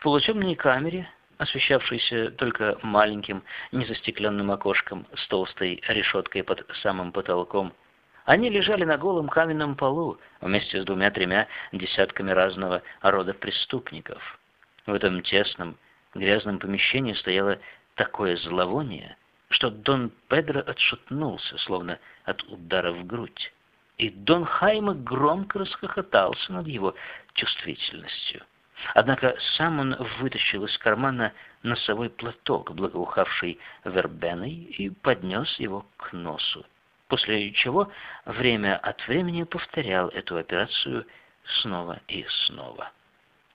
В полутемной камере, освещавшейся только маленьким незастекленным окошком с толстой решеткой под самым потолком, они лежали на голом каменном полу вместе с двумя-тремя десятками разного рода преступников. В этом тесном, грязном помещении стояло такое зловоние, что Дон Педро отшатнулся, словно от удара в грудь. И Дон Хайма громко расхохотался над его чувствительностью. Однако сам он вытащил из кармана носовой платок, благоухавший вербеной, и поднес его к носу, после чего время от времени повторял эту операцию снова и снова.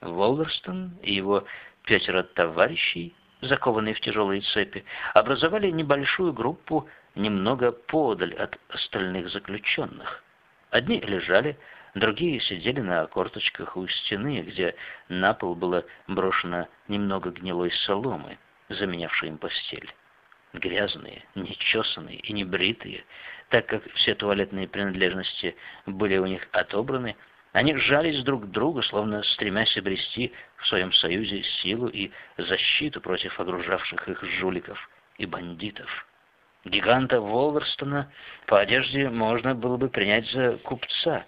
Волверстон и его пятеро товарищей закованные в тяжелые цепи, образовали небольшую группу немного подаль от остальных заключенных. Одни лежали, другие сидели на корточках у стены, где на пол было брошено немного гнилой соломы, заменявшей им постель. Грязные, нечесанные и небритые, так как все туалетные принадлежности были у них отобраны, они сжались друг к другу, словно стремясь обрести в своем союзе силу и защиту против огружавших их жуликов и бандитов. Гиганта Волверстона по одежде можно было бы принять за купца.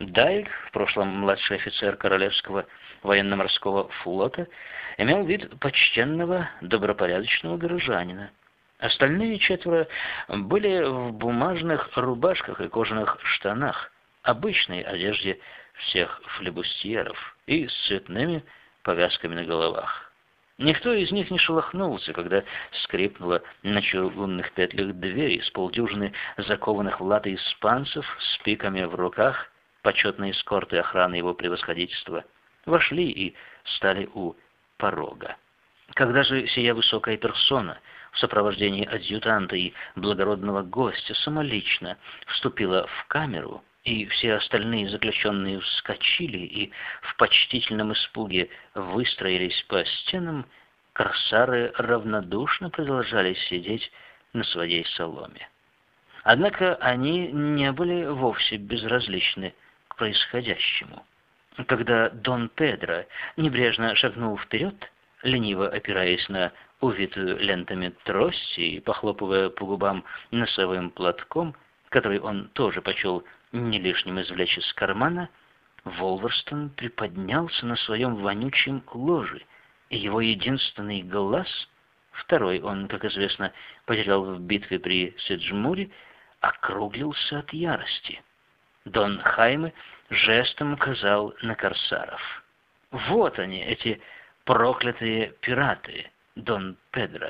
Дайк, в прошлом младший офицер Королевского военно-морского флота, имел вид почтенного, добропорядочного горожанина. Остальные четверо были в бумажных рубашках и кожаных штанах, обычной одежде всех флебустьеров и с цветными повязками на головах. Никто из них не шелохнулся, когда скрипнула на чугунных петлях дверь с полдюжины закованных в латы испанцев с пиками в руках, почетные эскорты охраны его превосходительства, вошли и стали у порога. Когда же сия высокая персона в сопровождении адъютанта и благородного гостя самолично вступила в камеру, и все остальные заключенные вскочили и в почтительном испуге выстроились по стенам, корсары равнодушно продолжали сидеть на своей соломе. Однако они не были вовсе безразличны происходящему. Когда Дон Педро небрежно шагнул вперед, лениво опираясь на увитую лентами трости и похлопывая по губам носовым платком, который он тоже почел не лишним извлечь из кармана, Волверстон приподнялся на своем вонючем ложе, и его единственный глаз, второй он, как известно, потерял в битве при Седжмуре, округлился от ярости. Дон Хайме жестом указал на корсаров. «Вот они, эти проклятые пираты, Дон Педро.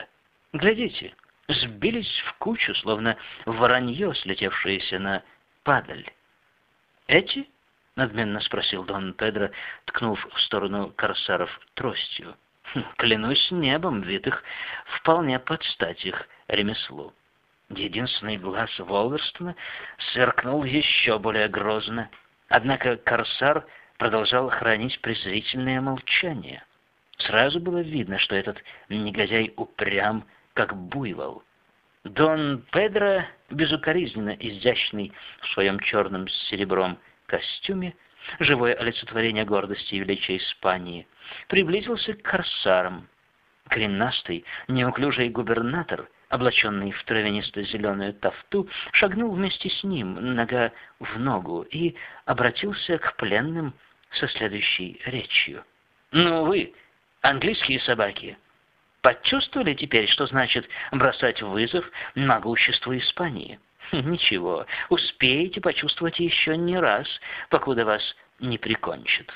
Глядите, сбились в кучу, словно воронье, слетевшееся на падаль. «Эти?» — надменно спросил Дон Педро, ткнув в сторону корсаров тростью. «Хм, «Клянусь небом, вид их вполне под стать их ремеслу». Единственный глаз Волверстона сверкнул еще более грозно. Однако корсар продолжал хранить презрительное молчание. Сразу было видно, что этот негодяй упрям, как буйвол. Дон Педро, безукоризненно изящный в своем черном с серебром костюме, живое олицетворение гордости и величия Испании, приблизился к корсарам. Коренастый, неуклюжий губернатор, облаченный в травянисто-зеленую тафту, шагнул вместе с ним, нога в ногу, и обратился к пленным со следующей речью. «Ну вы, английские собаки!» Почувствовали теперь, что значит бросать вызов могуществу Испании? Ничего, успеете почувствовать еще не раз, покуда вас не прикончат.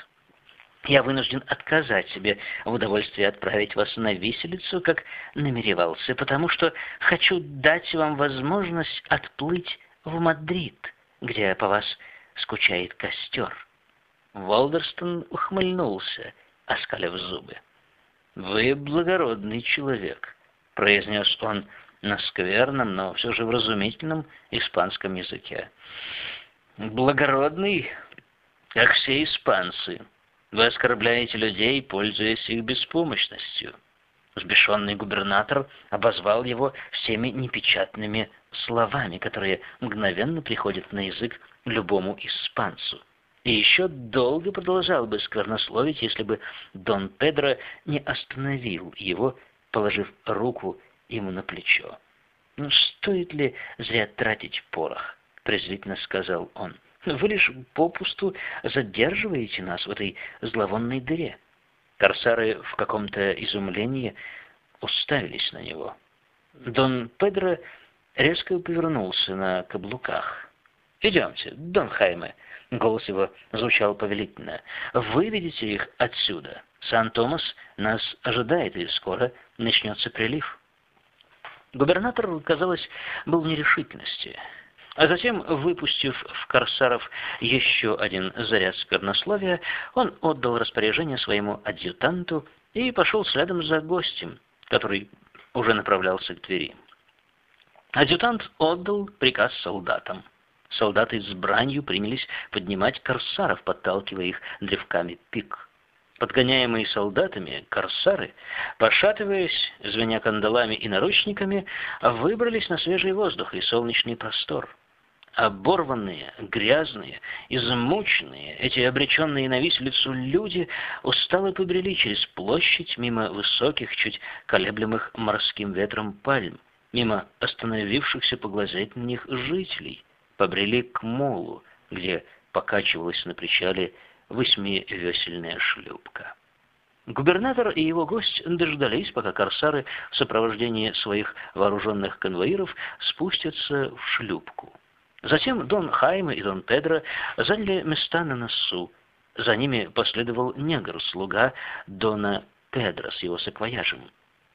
Я вынужден отказать себе в удовольствии отправить вас на виселицу, как намеревался, потому что хочу дать вам возможность отплыть в Мадрид, где по вас скучает костер. Волдерстон ухмыльнулся, оскалив зубы. «Вы благородный человек», — произнес он на скверном, но все же вразумительном испанском языке. «Благородный, как все испанцы. Вы оскорбляете людей, пользуясь их беспомощностью». Сбешенный губернатор обозвал его всеми непечатными словами, которые мгновенно приходят на язык любому испанцу. и еще долго продолжал бы сквернословить, если бы Дон Педро не остановил его, положив руку ему на плечо. «Ну, стоит ли зря тратить порох?» — презрительно сказал он. «Вы лишь попусту задерживаете нас в этой зловонной дыре». Корсары в каком-то изумлении уставились на него. Дон Педро резко повернулся на каблуках. «Идемте, Дон Хайме», — голос его звучал повелительно, — «выведите их отсюда. Сан-Томас нас ожидает, и скоро начнется прилив». Губернатор, казалось, был в нерешительности. А затем, выпустив в корсаров еще один заряд сквернословия, он отдал распоряжение своему адъютанту и пошел следом за гостем, который уже направлялся к двери. Адъютант отдал приказ солдатам. Солдаты с бранью принялись поднимать корсаров, подталкивая их древками пик. Подгоняемые солдатами, корсары, пошатываясь, звеня кандалами и наручниками, выбрались на свежий воздух и солнечный простор. Оборванные, грязные, измученные, эти обреченные на виселицу люди устало побрели через площадь мимо высоких, чуть колеблемых морским ветром пальм, мимо остановившихся поглазеть на них жителей, побрели к молу, где покачивалась на причале восьмивесельная шлюпка. Губернатор и его гость дождались, пока корсары в сопровождении своих вооруженных конвоиров спустятся в шлюпку. Затем Дон Хайме и Дон Педро заняли места на носу. За ними последовал негр-слуга Дона Педро с его саквояжем.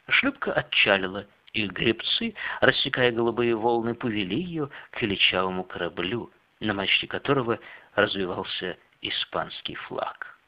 Шлюпка отчалила, и гребцы, рассекая голубые волны, повели ее к величавому кораблю, на мачте которого развивался испанский флаг.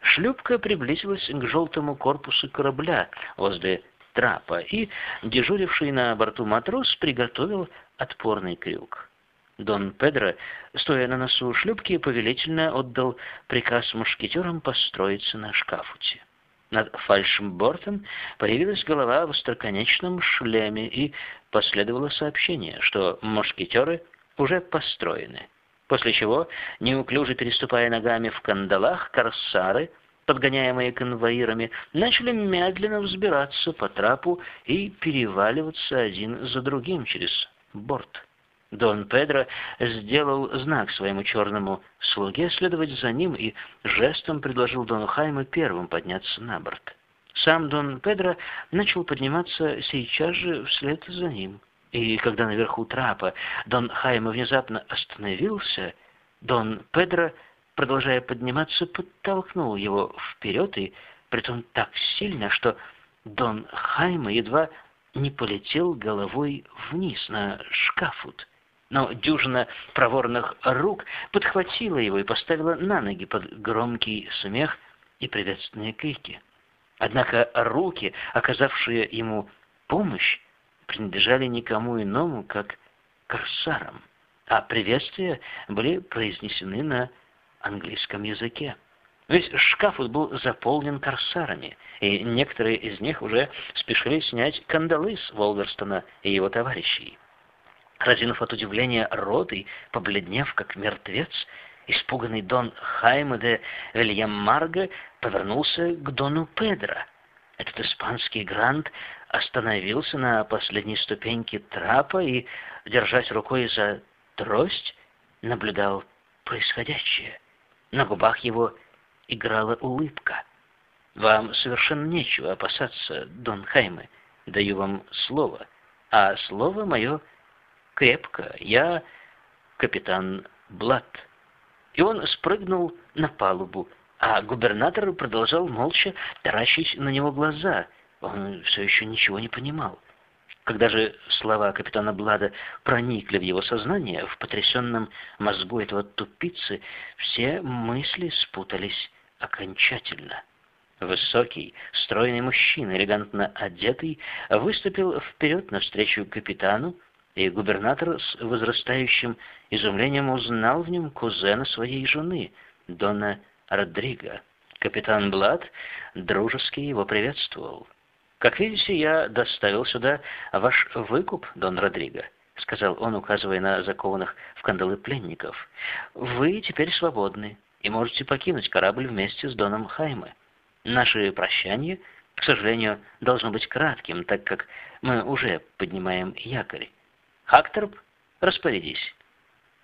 Шлюпка приблизилась к желтому корпусу корабля возле трапа, и дежуривший на борту матрос приготовил отпорный крюк. Дон Педро, стоя на носу шлюпки, повелительно отдал приказ мушкетерам построиться на шкафуте. Над фальшим бортом появилась голова в остроконечном шлеме, и последовало сообщение, что мушкетеры уже построены. После чего, неуклюже переступая ногами в кандалах, корсары, подгоняемые конвоирами, начали медленно взбираться по трапу и переваливаться один за другим через борт. Дон Педро сделал знак своему черному слуге следовать за ним и жестом предложил Дону Хайму первым подняться на борт. Сам Дон Педро начал подниматься сейчас же вслед за ним. И когда наверху трапа Дон Хайме внезапно остановился, Дон Педро, продолжая подниматься, подтолкнул его вперед, и притом так сильно, что Дон Хайме едва не полетел головой вниз на шкафут но дюжина проворных рук подхватила его и поставила на ноги под громкий смех и приветственные крики. Однако руки, оказавшие ему помощь, принадлежали никому иному, как корсарам, а приветствия были произнесены на английском языке. Весь шкаф был заполнен корсарами, и некоторые из них уже спешили снять кандалы с Волверстона и его товарищей. Разинув от удивления рот и побледнев, как мертвец, испуганный Дон Хайме де Вильям Марго повернулся к Дону Педро. Этот испанский грант остановился на последней ступеньке трапа и, держась рукой за трость, наблюдал происходящее. На губах его играла улыбка. «Вам совершенно нечего опасаться, Дон Хайме. Даю вам слово, а слово мое — крепко. Я капитан Блад. И он спрыгнул на палубу, а губернатор продолжал молча таращить на него глаза. Он все еще ничего не понимал. Когда же слова капитана Блада проникли в его сознание, в потрясенном мозгу этого тупицы, все мысли спутались окончательно. Высокий, стройный мужчина, элегантно одетый, выступил вперед навстречу капитану, и губернатор с возрастающим изумлением узнал в нем кузена своей жены, Дона Родриго. Капитан Блад дружески его приветствовал. «Как видите, я доставил сюда ваш выкуп, Дон Родриго», — сказал он, указывая на закованных в кандалы пленников. «Вы теперь свободны. и можете покинуть корабль вместе с Доном Хайме. Наше прощание, к сожалению, должно быть кратким, так как мы уже поднимаем якорь. Хакторп, распорядись».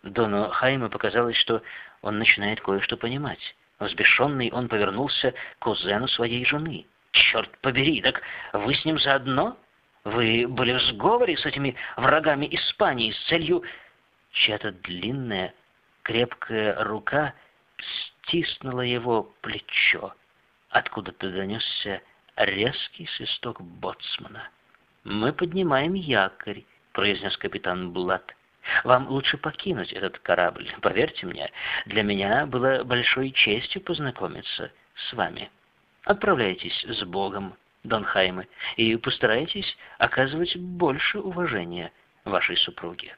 Дону Хайме показалось, что он начинает кое-что понимать. Взбешенный он повернулся к кузену своей жены. «Черт побери, так вы с ним заодно? Вы были в сговоре с этими врагами Испании с целью...» Чья-то длинная, крепкая рука стиснула его плечо. Откуда-то донесся резкий свисток боцмана. «Мы поднимаем якорь», — произнес капитан Блад. Вам лучше покинуть этот корабль. Поверьте мне, для меня было большой честью познакомиться с вами. Отправляйтесь с Богом, Дон Хайме, и постарайтесь оказывать больше уважения вашей супруге.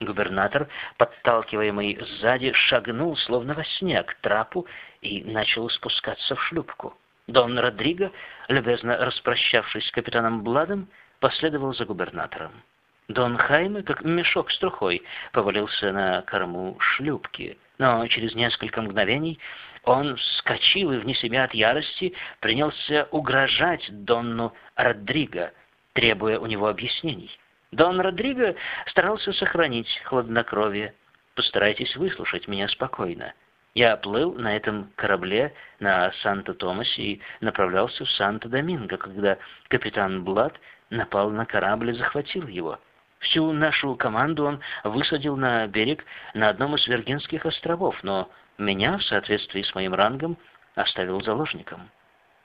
Губернатор, подталкиваемый сзади, шагнул, словно во сне, к трапу и начал спускаться в шлюпку. Дон Родриго, любезно распрощавшись с капитаном Бладом, последовал за губернатором. Дон Хайме, как мешок с трухой, повалился на корму шлюпки, но через несколько мгновений он вскочил и вне себя от ярости принялся угрожать Донну Родриго, требуя у него объяснений. Дон Родриго старался сохранить хладнокровие. «Постарайтесь выслушать меня спокойно. Я плыл на этом корабле на Санто-Томасе и направлялся в Санто-Доминго, когда капитан Блад напал на корабль и захватил его». Всю нашу команду он высадил на берег на одном из Виргинских островов, но меня, в соответствии с моим рангом, оставил заложником.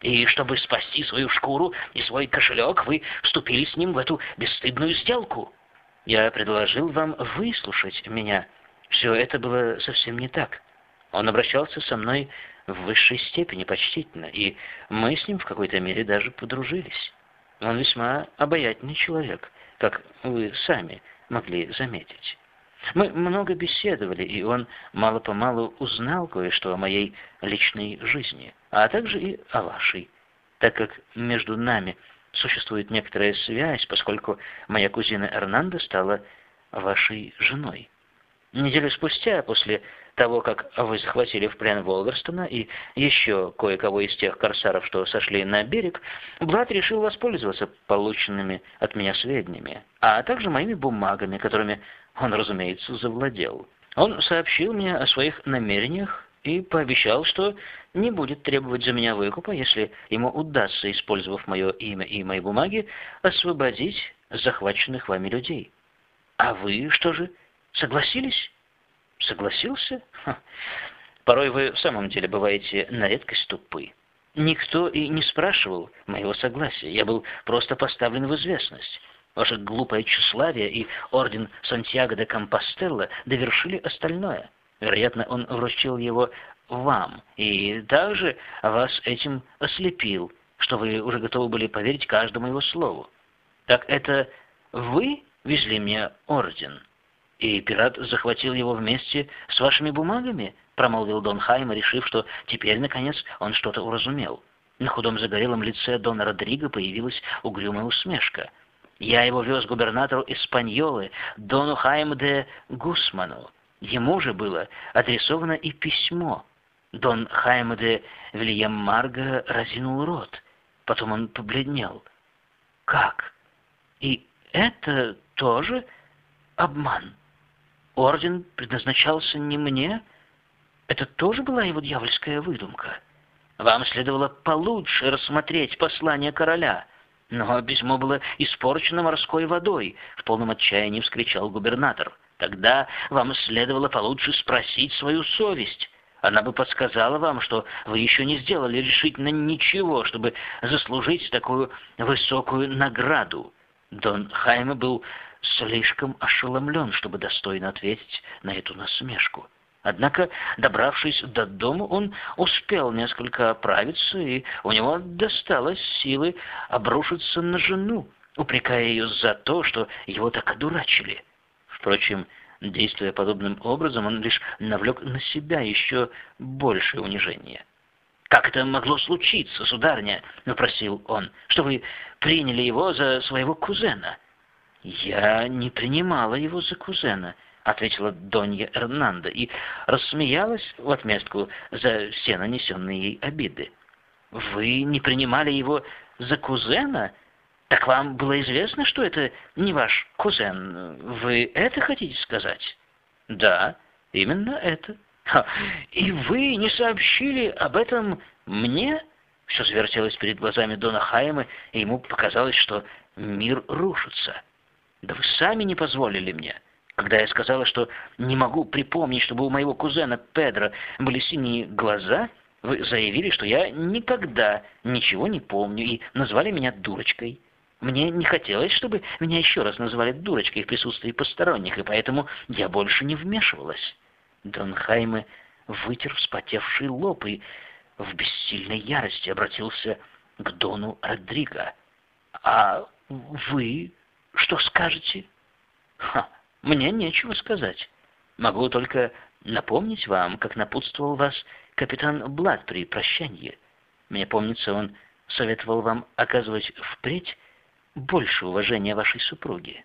И чтобы спасти свою шкуру и свой кошелек, вы вступили с ним в эту бесстыдную сделку. Я предложил вам выслушать меня. Все это было совсем не так. Он обращался со мной в высшей степени почтительно, и мы с ним в какой-то мере даже подружились. Он весьма обаятельный человек, как вы сами могли заметить. Мы много беседовали, и он мало-помалу узнал кое-что о моей личной жизни, а также и о вашей, так как между нами существует некоторая связь, поскольку моя кузина Эрнанда стала вашей женой. Неделю спустя, после того, как вы захватили в плен Волверстона и еще кое-кого из тех корсаров, что сошли на берег, Блад решил воспользоваться полученными от меня сведениями, а также моими бумагами, которыми он, разумеется, завладел. Он сообщил мне о своих намерениях и пообещал, что не будет требовать за меня выкупа, если ему удастся, использовав мое имя и мои бумаги, освободить захваченных вами людей. А вы что же, согласились?» Согласился? Ха. Порой вы в самом деле бываете на редкость тупы. Никто и не спрашивал моего согласия. Я был просто поставлен в известность. Ваше глупое тщеславие и орден Сантьяго де Компостелло довершили остальное. Вероятно, он вручил его вам, и также вас этим ослепил, что вы уже готовы были поверить каждому его слову. Так это вы везли мне орден?» «И пират захватил его вместе с вашими бумагами?» — промолвил Дон Хайм, решив, что теперь, наконец, он что-то уразумел. На худом загорелом лице Дона Родриго появилась угрюмая усмешка. «Я его вез губернатору Испаньолы, Дону Хайм де Гусману. Ему же было адресовано и письмо». Дон Хайм де Вильям Марго разинул рот. Потом он побледнел. «Как? И это тоже обман?» Орден предназначался не мне. Это тоже была его дьявольская выдумка. Вам следовало получше рассмотреть послание короля. Но письмо было испорчено морской водой, в полном отчаянии вскричал губернатор. Тогда вам следовало получше спросить свою совесть. Она бы подсказала вам, что вы еще не сделали решительно ничего, чтобы заслужить такую высокую награду. Дон Хайме был слишком ошеломлен, чтобы достойно ответить на эту насмешку. Однако, добравшись до дома, он успел несколько оправиться, и у него досталось силы обрушиться на жену, упрекая ее за то, что его так одурачили. Впрочем, действуя подобным образом, он лишь навлек на себя еще большее унижение. «Как это могло случиться, сударня?» — напросил он, — «что вы приняли его за своего кузена?» «Я не принимала его за кузена», — ответила Донья Эрнанда и рассмеялась в отместку за все нанесенные ей обиды. «Вы не принимали его за кузена? Так вам было известно, что это не ваш кузен? Вы это хотите сказать?» «Да, именно это». Ха, «И вы не сообщили об этом мне?» Все завертелось перед глазами Дона Хайма, и ему показалось, что мир рушится. «Да вы сами не позволили мне». Когда я сказала, что не могу припомнить, чтобы у моего кузена Педро были синие глаза, вы заявили, что я никогда ничего не помню и назвали меня дурочкой. Мне не хотелось, чтобы меня еще раз назвали дурочкой в присутствии посторонних, и поэтому я больше не вмешивалась. Дон Хайме вытер вспотевший лоб и в бессильной ярости обратился к Дону Родриго. «А вы что скажете?» «Ха!» Мне нечего сказать. Могу только напомнить вам, как напутствовал вас капитан Блад при прощании. Мне помнится, он советовал вам оказывать впредь больше уважения вашей супруге.